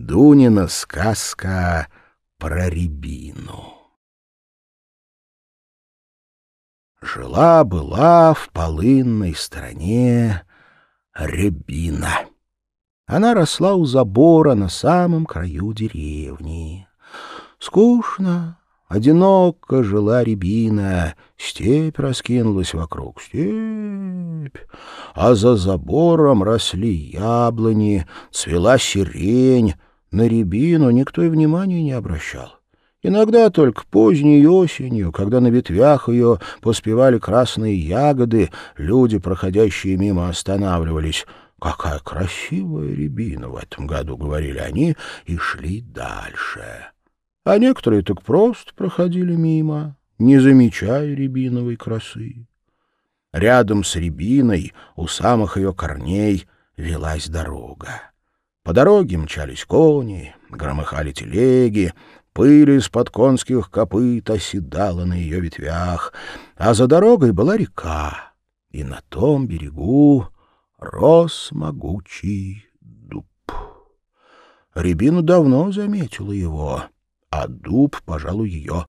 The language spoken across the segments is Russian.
Дунина сказка про рябину. Жила-была в полынной стране рябина. Она росла у забора на самом краю деревни. Скучно, одиноко жила рябина, степь раскинулась вокруг, степь. А за забором росли яблони, цвела сирень, на рябину никто и внимания не обращал. Иногда только поздней осенью, когда на ветвях ее поспевали красные ягоды, люди, проходящие мимо, останавливались. «Какая красивая рябина в этом году!» — говорили они и шли дальше. А некоторые так просто проходили мимо, не замечая рябиновой красы. Рядом с рябиной, у самых ее корней, велась дорога. По дороге мчались кони, громыхали телеги, пыль из-под конских копыт оседала на ее ветвях, а за дорогой была река, и на том берегу рос могучий дуб. Рябина давно заметила его, а дуб, пожалуй, ее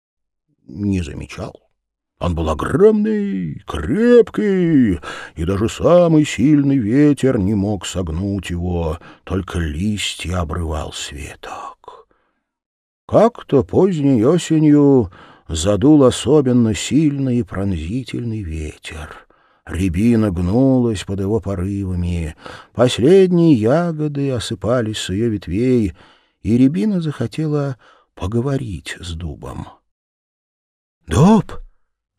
не замечал. Он был огромный, крепкий, и даже самый сильный ветер не мог согнуть его, только листья обрывал светок. Как-то поздней осенью задул особенно сильный и пронзительный ветер. Рябина гнулась под его порывами, последние ягоды осыпались с ее ветвей, и Рябина захотела поговорить с дубом. — Дуб!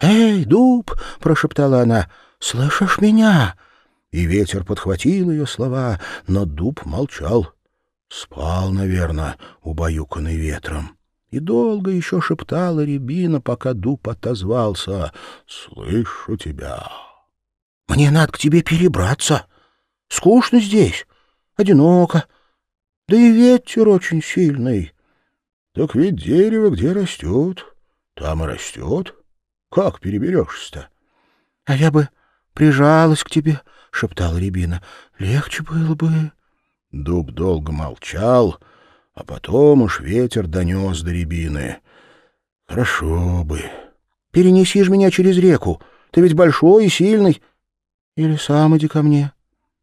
«Эй, дуб!» — прошептала она. «Слышишь меня?» И ветер подхватил ее слова, но дуб молчал. Спал, наверное, убаюканный ветром. И долго еще шептала рябина, пока дуб отозвался. «Слышу тебя». «Мне надо к тебе перебраться. Скучно здесь, одиноко. Да и ветер очень сильный». «Так ведь дерево где растет, там и растет». Как переберешься-то? — А я бы прижалась к тебе, — шептала Рябина. — Легче было бы. Дуб долго молчал, а потом уж ветер донес до Рябины. — Хорошо бы. — Перенеси ж меня через реку. Ты ведь большой и сильный. Или сам иди ко мне.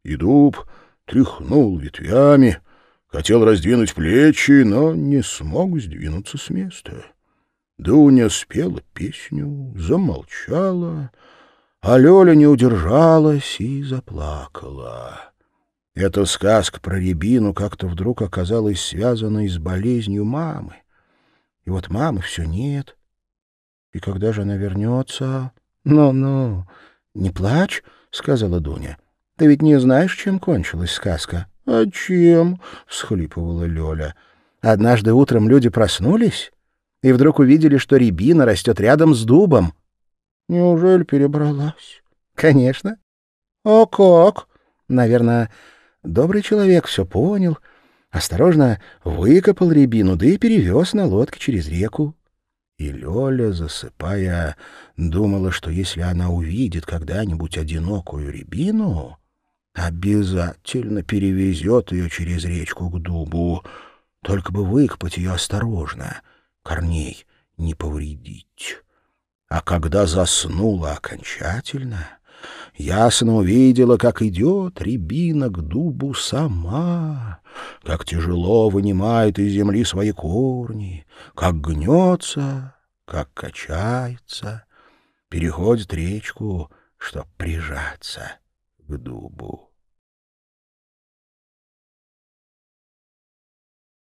И дуб тряхнул ветвями, хотел раздвинуть плечи, но не смог сдвинуться с места. Дуня спела песню, замолчала, а Лёля не удержалась и заплакала. Эта сказка про рябину как-то вдруг оказалась связанной с болезнью мамы. И вот мамы все нет. И когда же она вернется? Ну-ну, не плачь, — сказала Дуня. Ты ведь не знаешь, чем кончилась сказка? — А чем? — всхлипывала Лёля. Однажды утром люди проснулись и вдруг увидели, что рябина растет рядом с дубом. — Неужели перебралась? — Конечно. — А как? — Наверное, добрый человек все понял, осторожно выкопал рябину, да и перевез на лодке через реку. И Лёля, засыпая, думала, что если она увидит когда-нибудь одинокую рябину, обязательно перевезет ее через речку к дубу, только бы выкопать ее осторожно — корней не повредить. А когда заснула окончательно, ясно увидела, как идет рябина к дубу сама, как тяжело вынимает из земли свои корни, как гнется, как качается, переходит речку, чтоб прижаться к дубу.